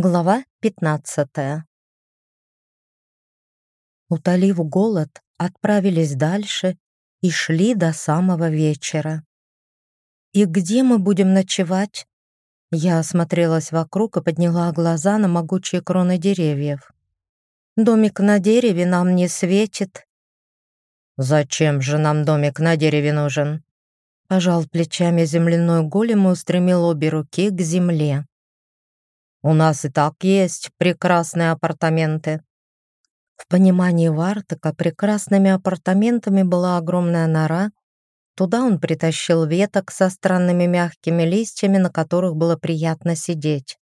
Глава 15 Утолив голод, отправились дальше и шли до самого вечера. «И где мы будем ночевать?» Я осмотрелась вокруг и подняла глаза на могучие кроны деревьев. «Домик на дереве нам не светит». «Зачем же нам домик на дереве нужен?» Пожал плечами земляной голем и устремил обе руки к земле. У нас и так есть прекрасные апартаменты». В понимании Вартака прекрасными апартаментами была огромная нора. Туда он притащил веток со странными мягкими листьями, на которых было приятно сидеть.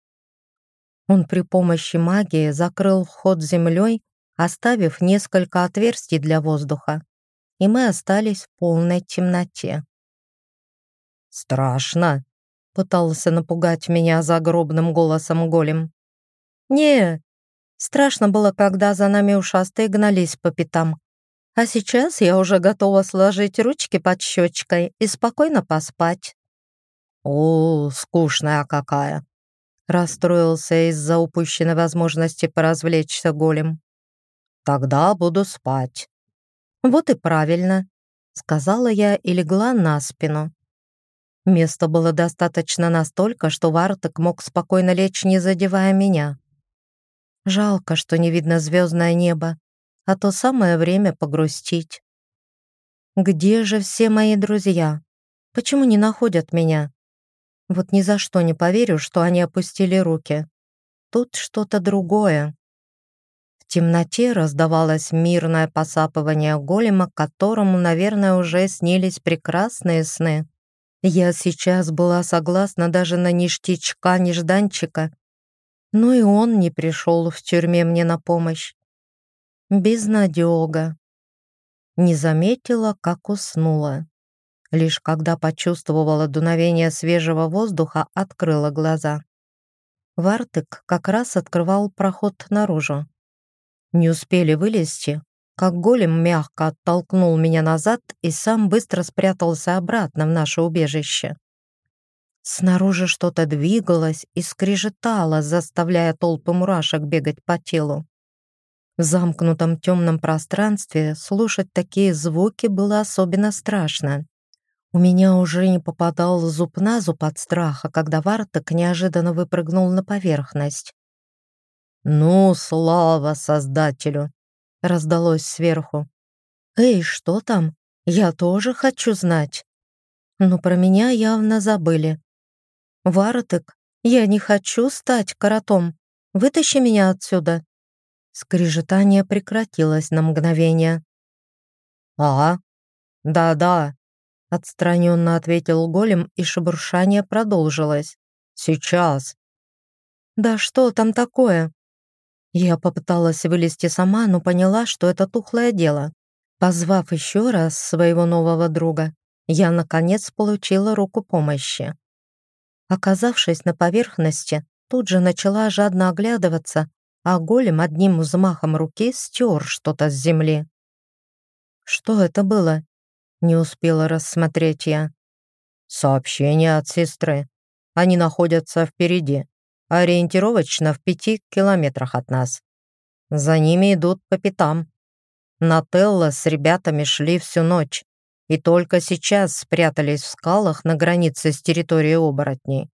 Он при помощи магии закрыл вход землей, оставив несколько отверстий для воздуха, и мы остались в полной темноте. «Страшно», Пытался напугать меня загробным голосом голем. «Не, страшно было, когда за нами ушастые гнались по пятам. А сейчас я уже готова сложить ручки под щечкой и спокойно поспать». «О, скучная какая!» Расстроился из-за упущенной возможности поразвлечься голем. «Тогда буду спать». «Вот и правильно», — сказала я и легла на спину. Места было достаточно настолько, что Вартек мог спокойно лечь, не задевая меня. Жалко, что не видно звездное небо, а то самое время погрустить. Где же все мои друзья? Почему не находят меня? Вот ни за что не поверю, что они опустили руки. Тут что-то другое. В темноте раздавалось мирное посапывание голема, которому, наверное, уже снились прекрасные сны. Я сейчас была согласна даже на ништячка нежданчика, но и он не пришел в тюрьме мне на помощь. Безнадега. Не заметила, как уснула. Лишь когда почувствовала дуновение свежего воздуха, открыла глаза. Вартык как раз открывал проход наружу. Не успели вылезти, как голем мягко оттолкнул меня назад и сам быстро спрятался обратно в наше убежище. Снаружи что-то двигалось и скрежетало, заставляя толпы мурашек бегать по телу. В замкнутом темном пространстве слушать такие звуки было особенно страшно. У меня уже не попадал зуб на зуб от страха, когда Варток неожиданно выпрыгнул на поверхность. «Ну, слава Создателю!» Раздалось сверху. «Эй, что там? Я тоже хочу знать». Но про меня явно забыли. «Варотек, я не хочу стать коротом. Вытащи меня отсюда». Скрежетание прекратилось на мгновение. «Ага, да-да», — отстраненно ответил голем, и шебуршание продолжилось. «Сейчас». «Да что там такое?» Я попыталась вылезти сама, но поняла, что это тухлое дело. Позвав еще раз своего нового друга, я, наконец, получила руку помощи. Оказавшись на поверхности, тут же начала жадно оглядываться, а голем одним взмахом руки стер что-то с земли. «Что это было?» — не успела рассмотреть я. «Сообщение от сестры. Они находятся впереди ориентировочно в пяти километрах от нас. За ними идут по пятам. Нателла с ребятами шли всю ночь и только сейчас спрятались в скалах на границе с территорией оборотней.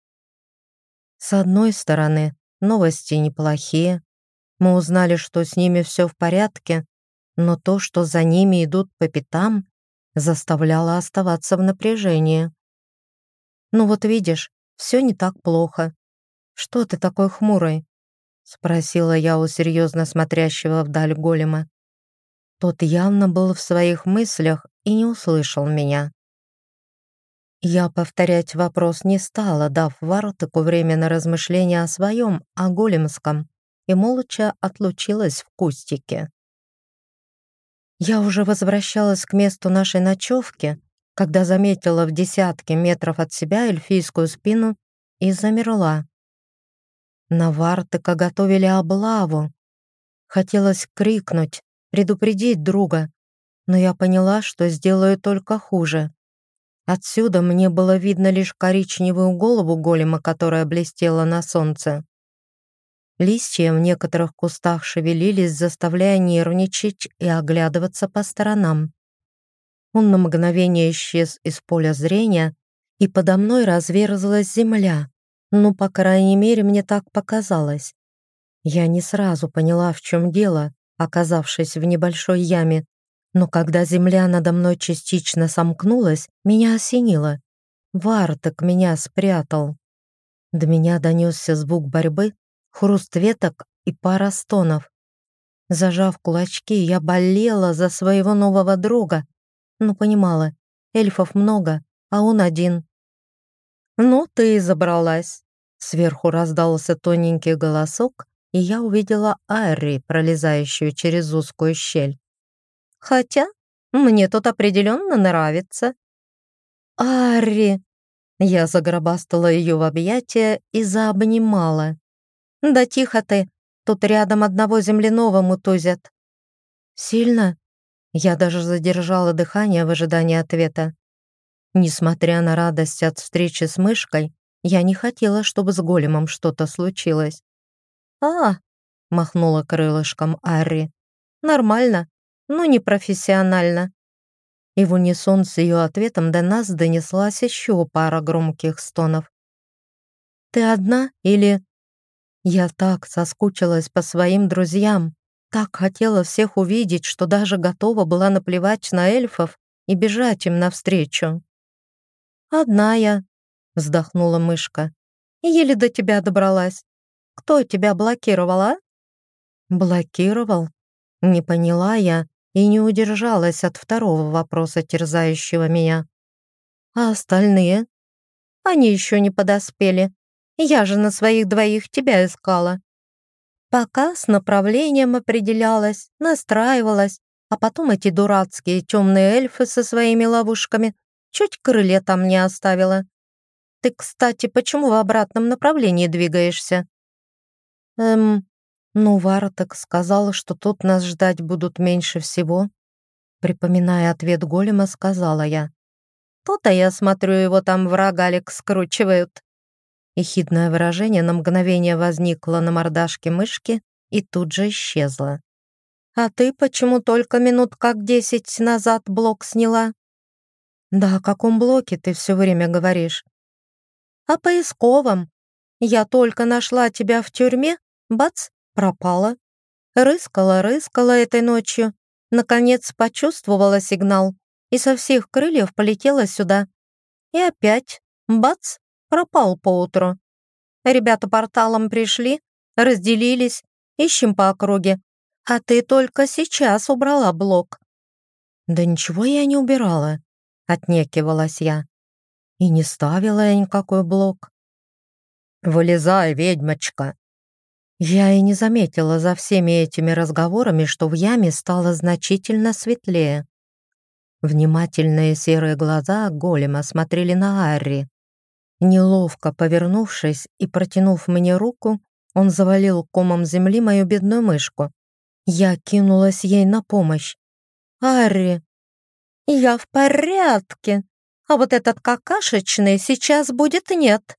С одной стороны, новости неплохие. Мы узнали, что с ними все в порядке, но то, что за ними идут по пятам, заставляло оставаться в напряжении. Ну вот видишь, все не так плохо. «Что ты такой хмурый?» — спросила я у серьезно смотрящего вдаль голема. Тот явно был в своих мыслях и не услышал меня. Я повторять вопрос не стала, дав Вартыку время на размышления о своем, о големском, и молча отлучилась в кустике. Я уже возвращалась к месту нашей ночевки, когда заметила в десятке метров от себя эльфийскую спину и замерла. На Вартыка готовили облаву. Хотелось крикнуть, предупредить друга, но я поняла, что сделаю только хуже. Отсюда мне было видно лишь коричневую голову голема, которая блестела на солнце. Листья в некоторых кустах шевелились, заставляя нервничать и оглядываться по сторонам. Он на мгновение исчез из поля зрения, и подо мной разверзлась земля. Ну, по крайней мере, мне так показалось. Я не сразу поняла, в чем дело, оказавшись в небольшой яме, но когда земля надо мной частично сомкнулась, меня осенило. Варток меня спрятал. До меня донесся звук борьбы, хруст веток и пара стонов. Зажав кулачки, я болела за своего нового друга, но понимала, эльфов много, а он один. «Ну, ты и забралась!» Сверху раздался тоненький голосок, и я увидела Айри, пролезающую через узкую щель. «Хотя мне тут определенно нравится». «Арри!» Я загробастала ее в объятия и заобнимала. «Да тихо ты, тут рядом одного земляного мутузят». «Сильно?» Я даже задержала дыхание в ожидании ответа. Несмотря на радость от встречи с мышкой, я не хотела, чтобы с големом что-то случилось. «А!» — махнула крылышком Арри. «Нормально, но не профессионально». И в унисон с ее ответом до нас донеслась еще пара громких стонов. «Ты одна или...» Я так соскучилась по своим друзьям, так хотела всех увидеть, что даже готова была наплевать на эльфов и бежать им навстречу. «Одна я», — вздохнула мышка. «Еле до тебя добралась. Кто тебя блокировал, а?» «Блокировал?» Не поняла я и не удержалась от второго вопроса, терзающего меня. «А остальные?» «Они еще не подоспели. Я же на своих двоих тебя искала. Пока с направлением определялась, настраивалась, а потом эти дурацкие темные эльфы со своими ловушками Чуть крылья там не оставила. Ты, кстати, почему в обратном направлении двигаешься? Эм, ну, Вара так сказала, что тут нас ждать будут меньше всего. Припоминая ответ голема, сказала я. То-то я смотрю, его там враг Алекс скручивают. Ехидное выражение на мгновение возникло на мордашке мышки и тут же исчезло. «А ты почему только минут как десять назад блок сняла?» «Да о каком блоке ты все время говоришь?» «О поисковом. Я только нашла тебя в тюрьме, бац, пропала. Рыскала-рыскала этой ночью, наконец почувствовала сигнал и со всех крыльев полетела сюда. И опять, бац, пропал поутру. Ребята порталом пришли, разделились, ищем по округе. А ты только сейчас убрала блок». «Да ничего я не убирала отнекивалась я. И не ставила я никакой блок. «Вылезай, ведьмочка!» Я и не заметила за всеми этими разговорами, что в яме стало значительно светлее. Внимательные серые глаза голема смотрели на Арри. Неловко повернувшись и протянув мне руку, он завалил комом земли мою бедную мышку. Я кинулась ей на помощь. «Арри, «Я в порядке, а вот этот какашечный сейчас будет нет».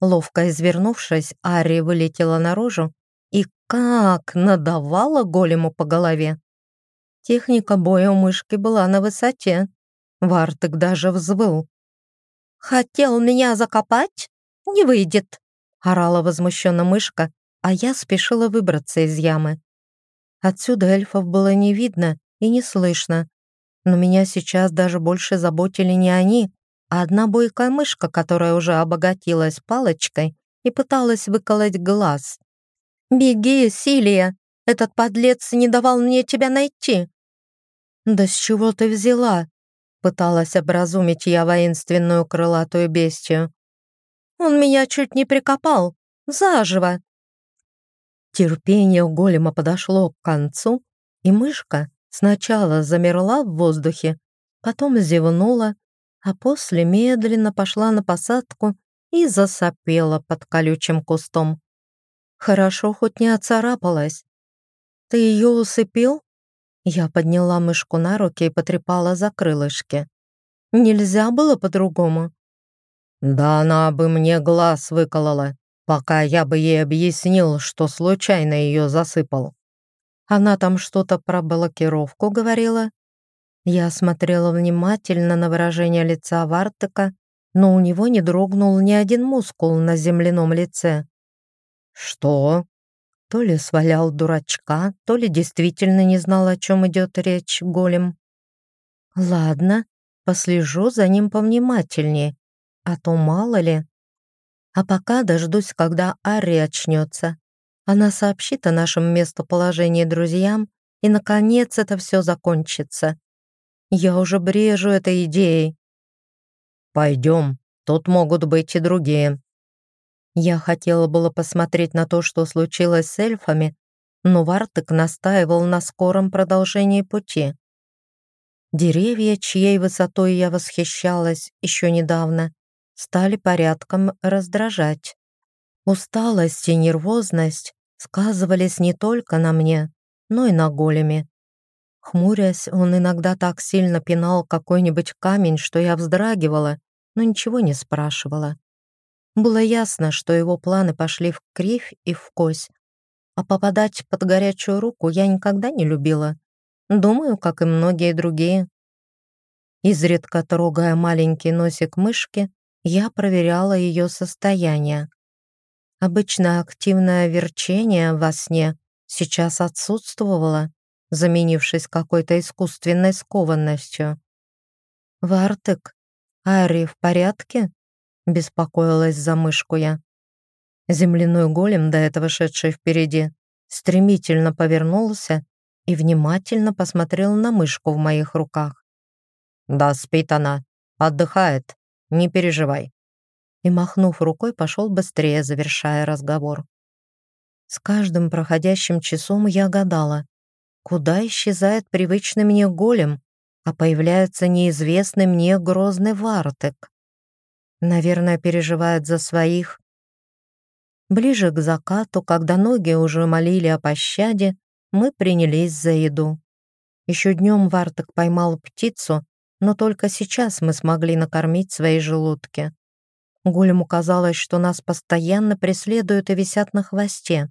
Ловко извернувшись, Ари вылетела наружу и как надавала голему по голове. Техника боя у мышки была на высоте. Вартык даже взвыл. «Хотел меня закопать? Не выйдет!» орала возмущенно мышка, а я спешила выбраться из ямы. Отсюда эльфов было не видно и не слышно, но меня сейчас даже больше заботили не они, а одна бойкая мышка, которая уже обогатилась палочкой и пыталась выколоть глаз. «Беги, Силия! Этот подлец не давал мне тебя найти!» «Да с чего ты взяла?» Пыталась образумить я воинственную крылатую бестию. «Он меня чуть не прикопал. Заживо!» Терпение голема подошло к концу, и мышка, Сначала замерла в воздухе, потом зевнула, а после медленно пошла на посадку и засопела под колючим кустом. Хорошо хоть не оцарапалась. «Ты ее усыпил?» Я подняла мышку на руки и потрепала за крылышки. «Нельзя было по-другому?» «Да она бы мне глаз выколола, пока я бы ей объяснил, что случайно ее засыпал. Она там что-то про блокировку говорила. Я смотрела внимательно на выражение лица Вартека, но у него не дрогнул ни один мускул на земляном лице. «Что?» То ли свалял дурачка, то ли действительно не знал, о чем идет речь голем. «Ладно, послежу за ним повнимательнее, а то мало ли. А пока дождусь, когда Ари очнется. Она сообщит о нашем местоположении друзьям, и, наконец, это все закончится. Я уже брежу этой идеей. «Пойдем, тут могут быть и другие». Я хотела было посмотреть на то, что случилось с эльфами, но Вартек настаивал на скором продолжении пути. Деревья, чьей высотой я восхищалась еще недавно, стали порядком раздражать. Усталость и нервозность сказывались не только на мне, но и на големе. Хмурясь, он иногда так сильно пинал какой-нибудь камень, что я вздрагивала, но ничего не спрашивала. Было ясно, что его планы пошли в кривь и в кось, а попадать под горячую руку я никогда не любила. Думаю, как и многие другие. Изредка трогая маленький носик мышки, я проверяла ее состояние. Обычно активное верчение во сне сейчас отсутствовало, заменившись какой-то искусственной скованностью. «Вартек, Ари в порядке?» — беспокоилась за мышку я. Земляной голем, до этого шедший впереди, стремительно повернулся и внимательно посмотрел на мышку в моих руках. «Да, спит она. Отдыхает. Не переживай и, махнув рукой, пошел быстрее, завершая разговор. С каждым проходящим часом я гадала, куда исчезает привычный мне голем, а появляется неизвестный мне грозный Вартек. Наверное, переживает за своих. Ближе к закату, когда ноги уже молили о пощаде, мы принялись за еду. Еще днем Вартек поймал птицу, но только сейчас мы смогли накормить свои желудки. Голему казалось, что нас постоянно преследуют и висят на хвосте.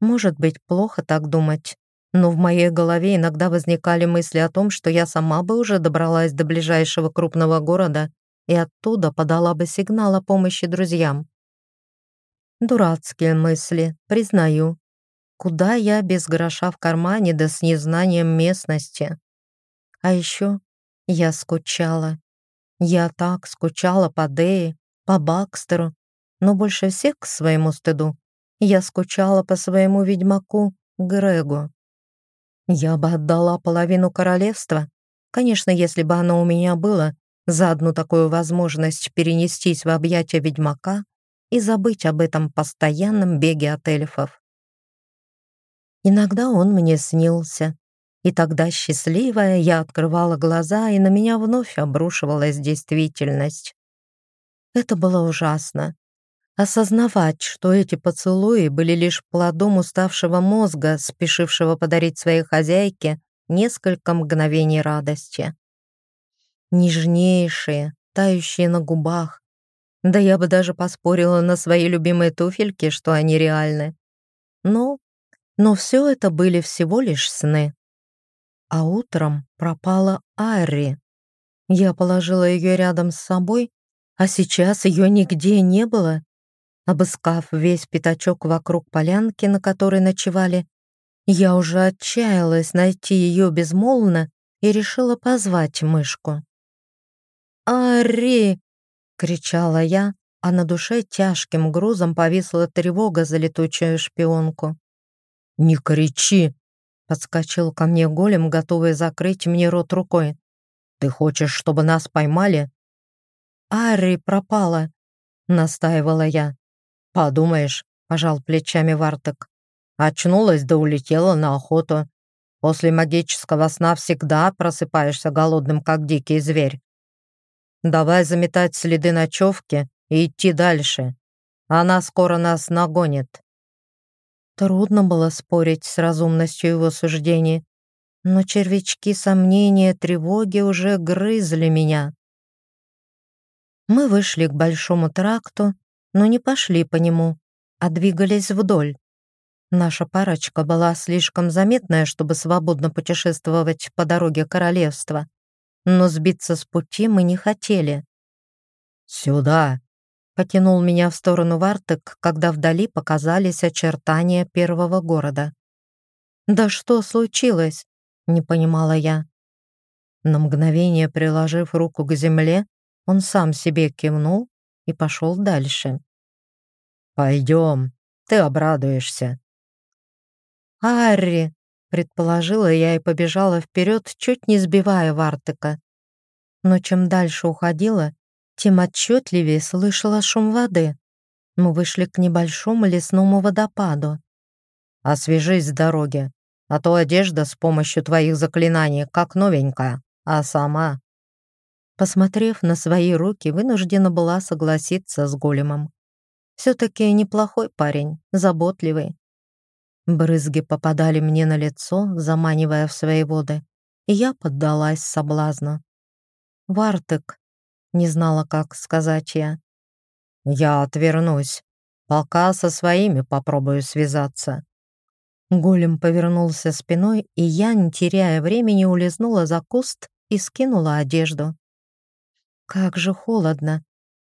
Может быть, плохо так думать, но в моей голове иногда возникали мысли о том, что я сама бы уже добралась до ближайшего крупного города и оттуда подала бы сигнал о помощи друзьям. Дурацкие мысли, признаю. Куда я без гроша в кармане да с незнанием местности? А еще я скучала. Я так скучала по Дее, по Бакстеру, но больше всех к своему стыду я скучала по своему ведьмаку Грегу. Я бы отдала половину королевства, конечно, если бы оно у меня было, за одну такую возможность перенестись в объятия ведьмака и забыть об этом постоянном беге от эльфов. Иногда он мне снился, и тогда, счастливая, я открывала глаза, и на меня вновь обрушивалась действительность. Это было ужасно. Осознавать, что эти поцелуи были лишь плодом уставшего мозга, спешившего подарить своей хозяйке несколько мгновений радости. Нежнейшие, тающие на губах. Да я бы даже поспорила на свои любимые туфельки, что они реальны. Но, но все это были всего лишь сны а утром пропала Ари. Я положила ее рядом с собой, а сейчас ее нигде не было. Обыскав весь пятачок вокруг полянки, на которой ночевали, я уже отчаялась найти ее безмолвно и решила позвать мышку. «Ари!» — кричала я, а на душе тяжким грузом повисла тревога за летучую шпионку. «Не кричи!» Подскочил ко мне голем, готовый закрыть мне рот рукой. «Ты хочешь, чтобы нас поймали?» «Ари пропала», — настаивала я. «Подумаешь», — пожал плечами Вартек. «Очнулась да улетела на охоту. После магического сна всегда просыпаешься голодным, как дикий зверь. Давай заметать следы ночевки и идти дальше. Она скоро нас нагонит». Трудно было спорить с разумностью его суждений, но червячки сомнения, тревоги уже грызли меня. Мы вышли к большому тракту, но не пошли по нему, а двигались вдоль. Наша парочка была слишком заметная, чтобы свободно путешествовать по дороге королевства, но сбиться с пути мы не хотели. «Сюда!» — потянул меня в сторону Вартек, когда вдали показались очертания первого города. «Да что случилось?» — не понимала я. На мгновение приложив руку к земле, он сам себе кивнул и пошел дальше. «Пойдем, ты обрадуешься». «Арри!» — предположила я и побежала вперед, чуть не сбивая Вартека. Но чем дальше уходила, тем отчетливее слышала шум воды. Мы вышли к небольшому лесному водопаду. «Освежись с дороги, а то одежда с помощью твоих заклинаний как новенькая, а сама...» Посмотрев на свои руки, вынуждена была согласиться с големом. Все-таки неплохой парень, заботливый. Брызги попадали мне на лицо, заманивая в свои воды, и я поддалась соблазну. «Вартек», — не знала, как сказать я. «Я отвернусь, пока со своими попробую связаться». Голем повернулся спиной, и я, не теряя времени, улизнула за куст и скинула одежду. Как же холодно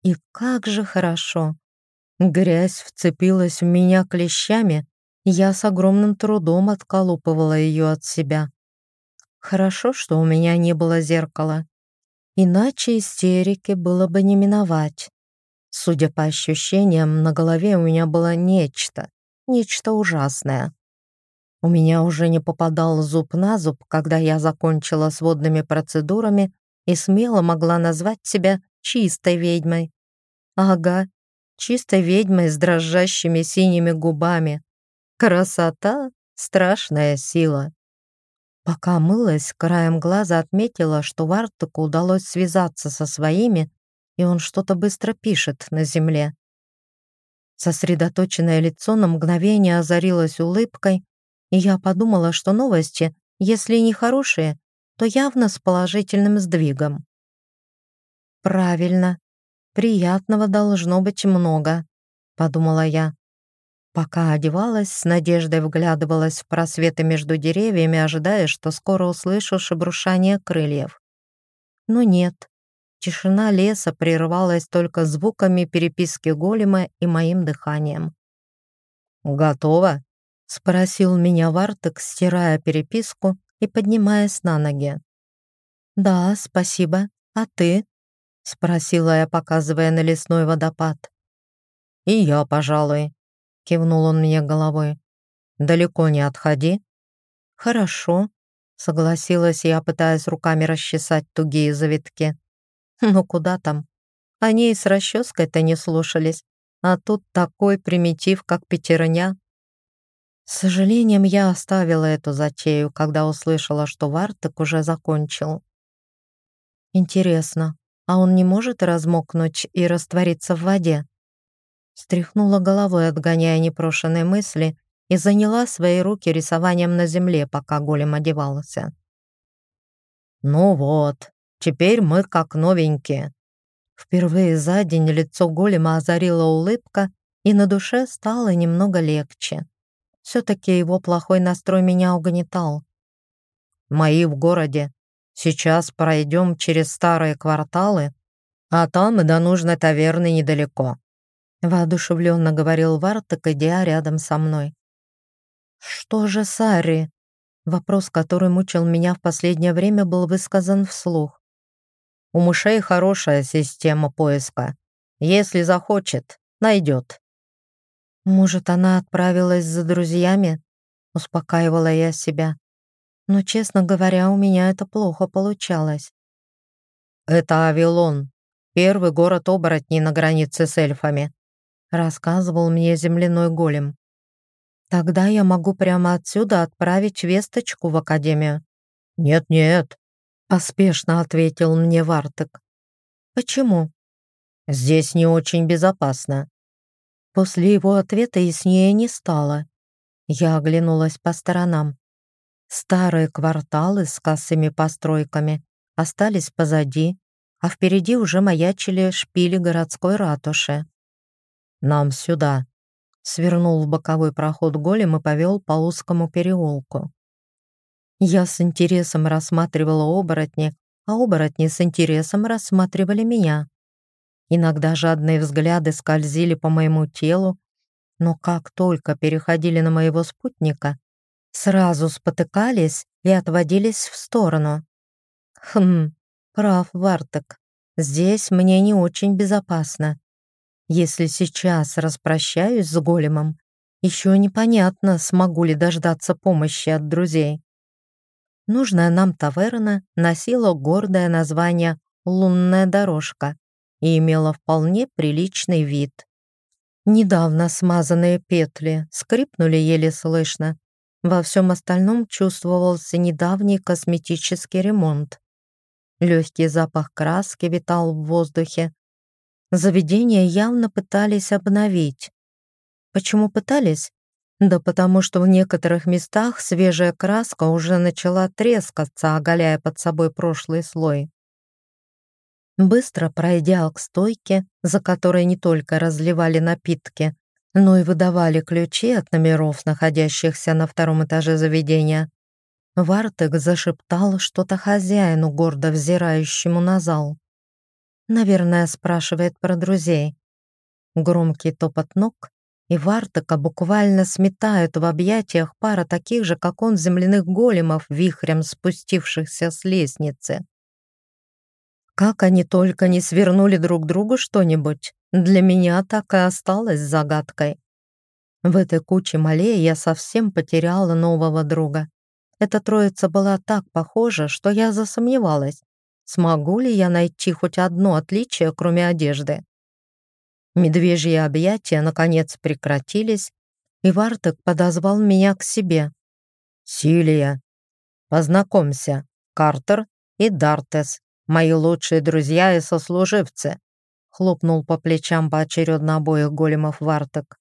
и как же хорошо. Грязь вцепилась в меня клещами, я с огромным трудом отколупывала ее от себя. Хорошо, что у меня не было зеркала. Иначе истерики было бы не миновать. Судя по ощущениям, на голове у меня было нечто, нечто ужасное. У меня уже не попадал зуб на зуб, когда я закончила с водными процедурами и смело могла назвать себя чистой ведьмой. Ага, чистой ведьмой с дрожащими синими губами. Красота — страшная сила. Пока мылась, краем глаза отметила, что Вартуку удалось связаться со своими, и он что-то быстро пишет на земле. Сосредоточенное лицо на мгновение озарилось улыбкой, и я подумала, что новости, если не хорошие, то явно с положительным сдвигом. «Правильно, приятного должно быть много», — подумала я. Пока одевалась, с надеждой вглядывалась в просветы между деревьями, ожидая, что скоро услышу шебрушание крыльев. Но нет. Тишина леса прерывалась только звуками переписки голема и моим дыханием. «Готово?» — спросил меня Вартек, стирая переписку и поднимаясь на ноги. «Да, спасибо. А ты?» — спросила я, показывая на лесной водопад. «И я, пожалуй», — кивнул он мне головой. «Далеко не отходи». «Хорошо», — согласилась я, пытаясь руками расчесать тугие завитки. «Ну куда там? Они и с расческой-то не слушались, а тут такой примитив, как пятерня». С сожалением я оставила эту затею, когда услышала, что Вартек уже закончил. Интересно, а он не может размокнуть и раствориться в воде? Стряхнула головой, отгоняя непрошенные мысли, и заняла свои руки рисованием на земле, пока голем одевался. «Ну вот, теперь мы как новенькие». Впервые за день лицо голема озарила улыбка, и на душе стало немного легче. Все-таки его плохой настрой меня угнетал. «Мои в городе. Сейчас пройдем через старые кварталы, а там и до нужной таверны недалеко», воодушевленно говорил Вартек, идя рядом со мной. «Что же Сари?» Вопрос, который мучил меня в последнее время, был высказан вслух. «У мышей хорошая система поиска. Если захочет, найдет. Может, она отправилась за друзьями? Успокаивала я себя. Но, честно говоря, у меня это плохо получалось. «Это Авилон, первый город оборотней на границе с эльфами», рассказывал мне земляной голем. «Тогда я могу прямо отсюда отправить весточку в Академию». «Нет-нет», — поспешно ответил мне Вартек. «Почему?» «Здесь не очень безопасно. После его ответа яснее не стало. Я оглянулась по сторонам. Старые кварталы с косыми постройками остались позади, а впереди уже маячили шпили городской ратуши. Нам сюда!» Свернул в боковой проход голем и повел по узкому переулку. Я с интересом рассматривала оборотни, а оборотни с интересом рассматривали меня. Иногда жадные взгляды скользили по моему телу, но как только переходили на моего спутника, сразу спотыкались и отводились в сторону. Хм, прав Вартек. Здесь мне не очень безопасно. Если сейчас распрощаюсь с големом, еще непонятно, смогу ли дождаться помощи от друзей. Нужная нам таверна носила гордое название «Лунная дорожка» и имела вполне приличный вид. Недавно смазанные петли скрипнули еле слышно. Во всем остальном чувствовался недавний косметический ремонт. Легкий запах краски витал в воздухе. Заведение явно пытались обновить. Почему пытались? Да потому что в некоторых местах свежая краска уже начала трескаться, оголяя под собой прошлый слой. Быстро пройдя к стойке, за которой не только разливали напитки, но и выдавали ключи от номеров, находящихся на втором этаже заведения, Вартек зашептал что-то хозяину, гордо взирающему на зал. Наверное, спрашивает про друзей. Громкий топот ног, и Вартека буквально сметают в объятиях пара таких же, как он, земляных големов, вихрем спустившихся с лестницы. Как они только не свернули друг другу что-нибудь, для меня так и осталось загадкой. В этой куче малей я совсем потеряла нового друга. Эта троица была так похожа, что я засомневалась, смогу ли я найти хоть одно отличие, кроме одежды. Медвежьи объятия, наконец, прекратились, и Вартек подозвал меня к себе. «Силия, познакомься, Картер и Дартес, мои лучшие друзья и сослуживцы», хлопнул по плечам поочередно обоих големов Вартек.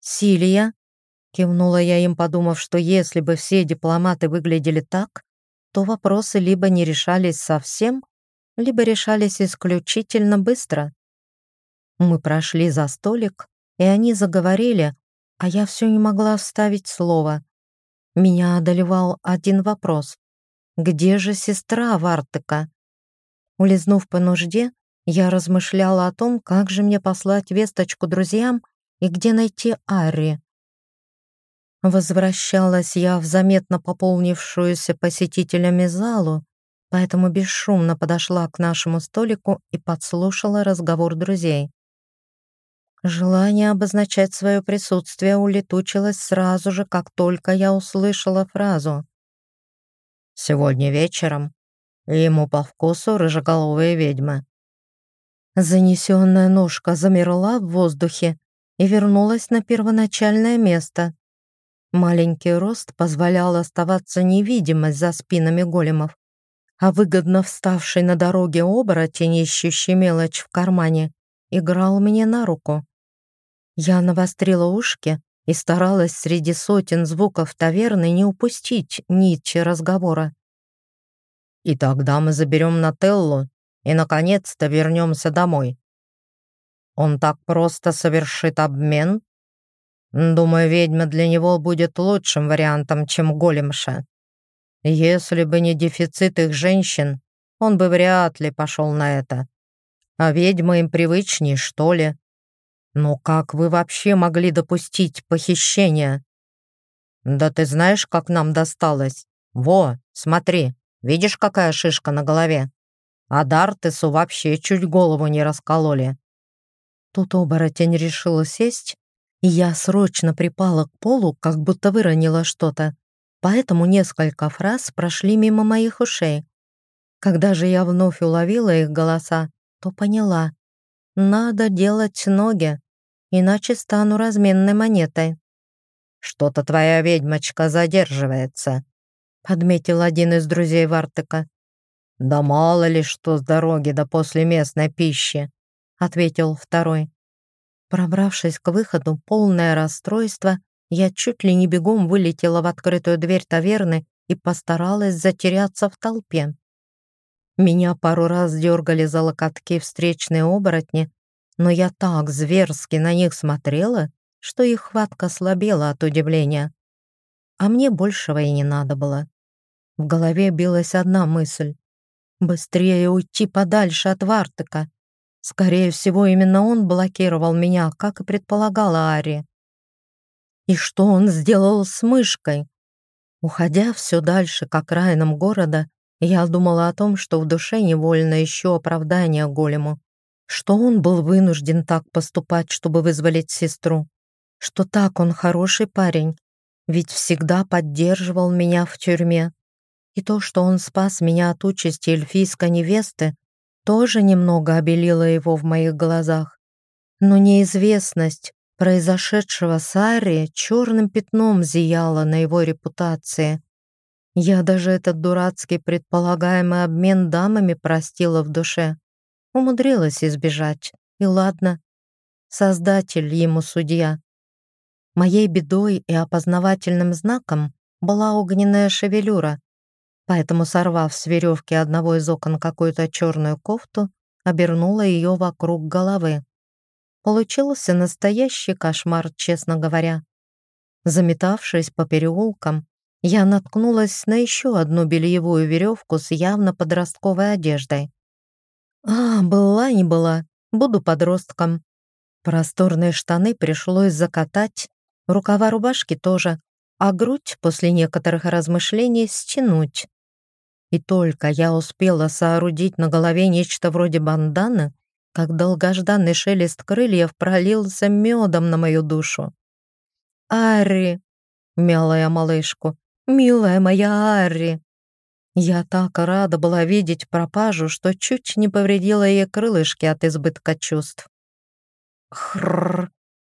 «Силия?» — кивнула я им, подумав, что если бы все дипломаты выглядели так, то вопросы либо не решались совсем, либо решались исключительно быстро. Мы прошли за столик, и они заговорили, а я все не могла вставить слово. Меня одолевал один вопрос. Где же сестра Вартыка? Улизнув по нужде, я размышляла о том, как же мне послать весточку друзьям и где найти Арри. Возвращалась я в заметно пополнившуюся посетителями залу, поэтому бесшумно подошла к нашему столику и подслушала разговор друзей. Желание обозначать свое присутствие улетучилось сразу же, как только я услышала фразу. «Сегодня вечером ему по вкусу рыжеголовые ведьмы». Занесенная ножка замерла в воздухе и вернулась на первоначальное место. Маленький рост позволял оставаться невидимой за спинами големов, а выгодно вставший на дороге оборотень, ищущий мелочь в кармане, играл мне на руку. Я навострила ушки и старалась среди сотен звуков таверны не упустить нити разговора. «И тогда мы заберем Нателлу и, наконец-то, вернемся домой. Он так просто совершит обмен? Думаю, ведьма для него будет лучшим вариантом, чем големша. Если бы не дефицит их женщин, он бы вряд ли пошел на это. А ведьма им привычней, что ли?» «Но как вы вообще могли допустить похищение?» «Да ты знаешь, как нам досталось? Во, смотри, видишь, какая шишка на голове? А Дартесу вообще чуть голову не раскололи». Тут оборотень решила сесть, я срочно припала к полу, как будто выронила что-то. Поэтому несколько фраз прошли мимо моих ушей. Когда же я вновь уловила их голоса, то поняла. Надо делать ноги, иначе стану разменной монетой. «Что-то твоя ведьмочка задерживается», — подметил один из друзей Вартыка. «Да мало ли что с дороги да после местной пищи», — ответил второй. Пробравшись к выходу, полное расстройство, я чуть ли не бегом вылетела в открытую дверь таверны и постаралась затеряться в толпе. Меня пару раз дергали за локотки встречные оборотни, но я так зверски на них смотрела, что их хватка слабела от удивления. А мне большего и не надо было. В голове билась одна мысль. Быстрее уйти подальше от Вартыка. Скорее всего, именно он блокировал меня, как и предполагала Ари. И что он сделал с мышкой? Уходя все дальше к окраинам города, я думала о том, что в душе невольно ищу оправдание голему, что он был вынужден так поступать, чтобы вызволить сестру, что так он хороший парень, ведь всегда поддерживал меня в тюрьме. И то, что он спас меня от участи эльфийской невесты, тоже немного обелило его в моих глазах. Но неизвестность произошедшего с Ари черным пятном зияла на его репутации. Я даже этот дурацкий предполагаемый обмен дамами простила в душе. Умудрилась избежать. И ладно. Создатель ему судья. Моей бедой и опознавательным знаком была огненная шевелюра, поэтому, сорвав с веревки одного из окон какую-то черную кофту, обернула ее вокруг головы. Получился настоящий кошмар, честно говоря. Заметавшись по переулкам, я наткнулась на еще одну бельевую веревку с явно подростковой одеждой. А, была не была, буду подростком. Просторные штаны пришлось закатать, рукава рубашки тоже, а грудь после некоторых размышлений стянуть. И только я успела соорудить на голове нечто вроде банданы, как долгожданный шелест крыльев пролился медом на мою душу. «Арри!» — мяла я малышку. «Милая моя Арри!» Я так рада была видеть пропажу, что чуть не повредила ей крылышки от избытка чувств. Хрррр!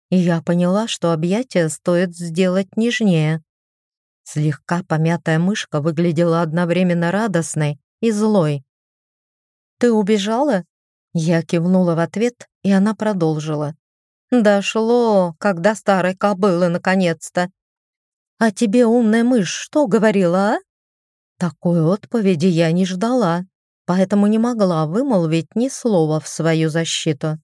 Я поняла, что объятие стоит сделать нежнее. Слегка помятая мышка выглядела одновременно радостной и злой. «Ты убежала?» Я кивнула в ответ, и она продолжила. «Дошло, когда старой кобылы наконец-то!» «А тебе, умная мышь, что говорила, а?» Такой отповеди я не ждала, поэтому не могла вымолвить ни слова в свою защиту.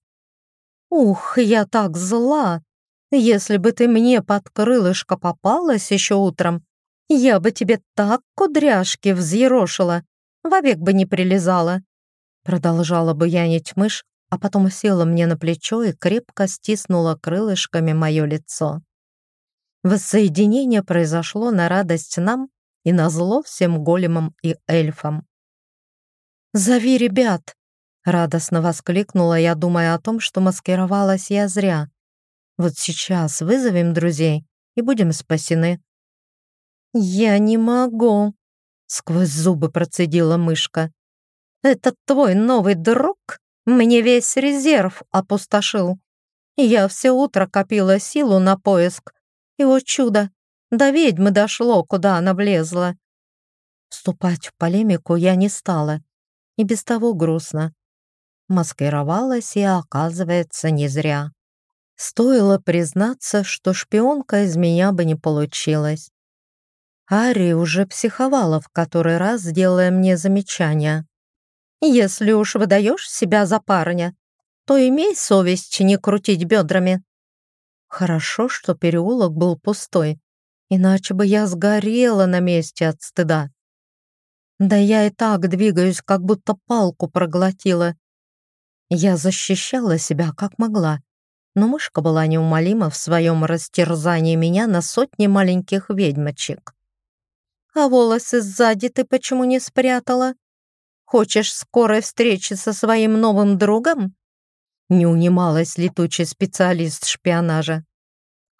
«Ух, я так зла! Если бы ты мне под крылышко попалась еще утром, я бы тебе так кудряшки взъерошила, вовек бы не прилезала. Продолжала бы янить мышь, а потом села мне на плечо и крепко стиснула крылышками мое лицо. Воссоединение произошло на радость нам и на зло всем големам и эльфам. «Зови ребят!» — радостно воскликнула я, думая о том, что маскировалась я зря. «Вот сейчас вызовем друзей и будем спасены». «Я не могу», — сквозь зубы процедила мышка. «Этот твой новый друг мне весь резерв опустошил. Я все утро копила силу на поиск, и, о чудо, до ведьмы дошло, куда она влезла». Вступать в полемику я не стала, и без того грустно. Маскировалась и, оказывается, не зря. Стоило признаться, что шпионка из меня бы не получилась. Ари уже психовала в который раз, делая мне замечания. «Если уж выдаешь себя за парня, то имей совесть не крутить бедрами». Хорошо, что переулок был пустой, иначе бы я сгорела на месте от стыда. Да я и так двигаюсь, как будто палку проглотила. Я защищала себя как могла, но мышка была неумолима в своем растерзании меня на сотни маленьких ведьмочек. А волосы сзади ты почему не спрятала? Хочешь скорой встречи со своим новым другом?» Не унималась летучий специалист шпионажа.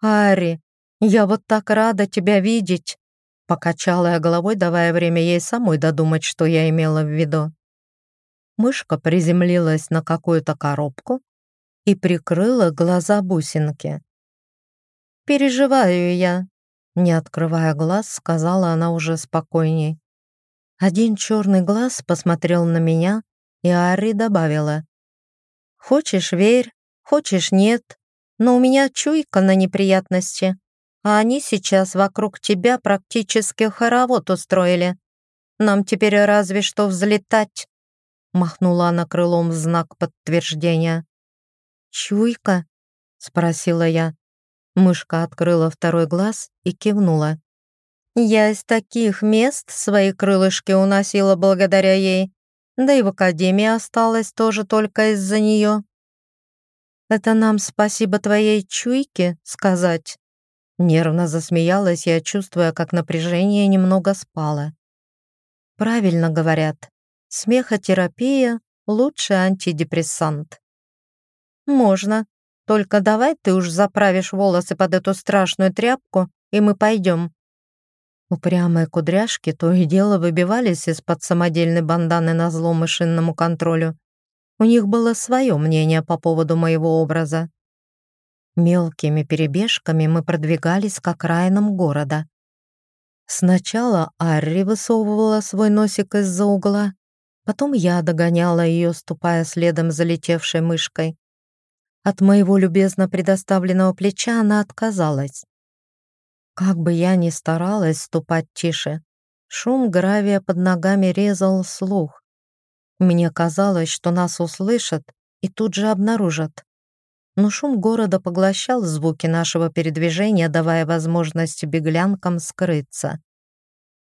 «Ари, я вот так рада тебя видеть!» Покачала я головой, давая время ей самой додумать, что я имела в виду. Мышка приземлилась на какую-то коробку и прикрыла глаза бусинки. «Переживаю я», не открывая глаз, сказала она уже спокойней. Один черный глаз посмотрел на меня, и Ари добавила. «Хочешь — верь, хочешь — нет, но у меня чуйка на неприятности, а они сейчас вокруг тебя практически хоровод устроили. Нам теперь разве что взлетать», — махнула она крылом в знак подтверждения. «Чуйка?» — спросила я. Мышка открыла второй глаз и кивнула. «Я из таких мест свои крылышки уносила благодаря ей, да и в академии осталась тоже только из-за нее». «Это нам спасибо твоей чуйке сказать?» Нервно засмеялась я, чувствуя, как напряжение немного спало. Правильно говорят, смехотерапия — лучший антидепрессант. Можно, только давай ты уж заправишь волосы под эту страшную тряпку, и мы пойдем. Упрямые кудряшки то и дело выбивались из-под самодельной банданы на зло мышинному контролю. У них было свое мнение по поводу моего образа. Мелкими перебежками мы продвигались к окраинам города. Сначала Арри высовывала свой носик из-за угла, потом я догоняла ее, ступая следом за летевшей мышкой. От моего любезно предоставленного плеча она отказалась. Как бы я ни старалась ступать тише, шум гравия под ногами резал слух. Мне казалось, что нас услышат и тут же обнаружат но шум города поглощал звуки нашего передвижения, давая возможность беглянкам скрыться.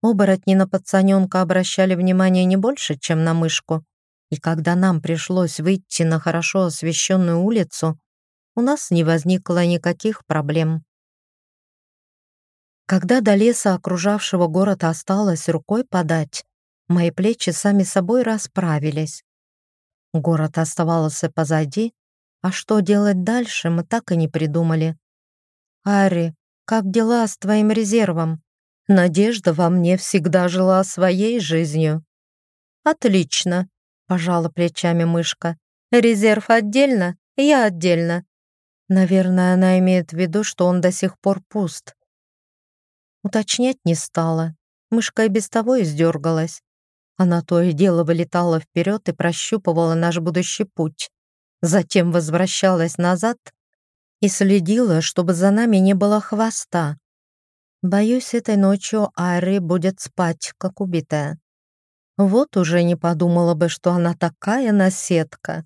Оборотни на пацаненка обращали внимание не больше, чем на мышку, и когда нам пришлось выйти на хорошо освещенную улицу, у нас не возникло никаких проблем. Когда до леса, окружавшего город, осталось рукой подать, мои плечи сами собой расправились. Город оставался позади, а что делать дальше, мы так и не придумали. «Ари, как дела с твоим резервом?» Надежда во мне всегда жила своей жизнью. «Отлично», — пожала плечами мышка. «Резерв отдельно, я отдельно». Наверное, она имеет в виду, что он до сих пор пуст. Уточнять не стала. Мышка и без того издергалась. Она то и дело вылетала вперед и прощупывала наш будущий путь затем возвращалась назад и следила, чтобы за нами не было хвоста. Боюсь, этой ночью Ари будет спать, как убитая. Вот уже не подумала бы, что она такая наседка.